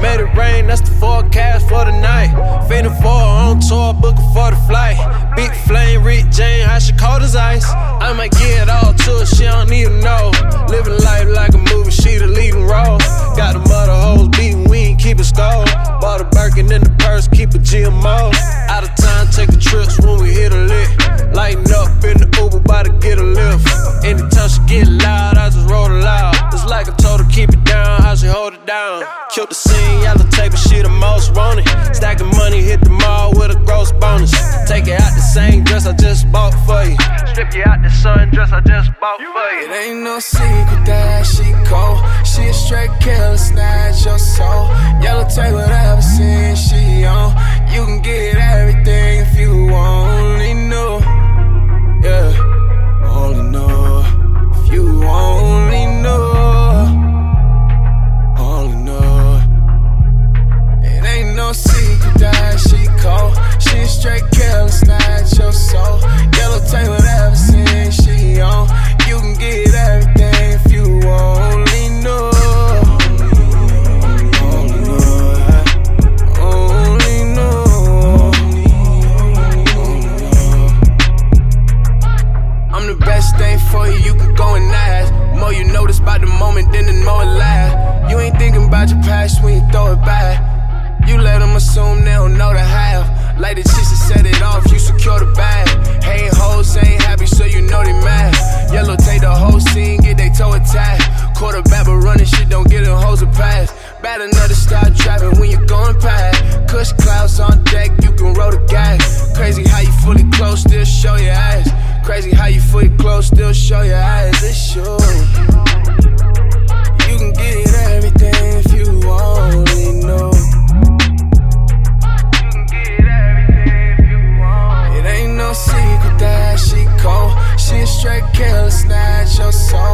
Made it rain, that's the forecast for the night. Fading for on tour, booking for the flight. Big flame, Rick Jane, how she cold as ice. I might get all to her, she don't even know. Living life like a movie, she the leading role. Got the mother hoes beating, we ain't keeping score. Bought a Birkin in the purse, keep a GMO. Out of time, take the trips when we hit a lick. Lighting up in the Uber, about to get a lift. Anytime she get loud. Yellow tape, she the most wanted. Stacking money, hit the mall with a gross bonus. Take it out the same dress I just bought for you. Strip you out the sundress I just bought for you. It ain't no secret that she cold. She a straight killer, snatch your soul. Yellow tape, whatever the moment, then the more it. You ain't thinking about your past when you throw it back. You let them assume they don't know the half. Like the chicks that set it off, you secure the bag. Hey, hoes ain't happy, so you know they mad. Yellow take the whole scene, get they toe attacked. Quarterback, but running shit don't get them hoes a pass. Bad enough to start driving when you're going past. Cush clouds on deck, you can roll the gas. Crazy how you fully close, still show your ass. Crazy how you fully close, still show your ass. It's you. You can get everything if you only know. It ain't no secret that she cold. She a straight killer, snatch your soul.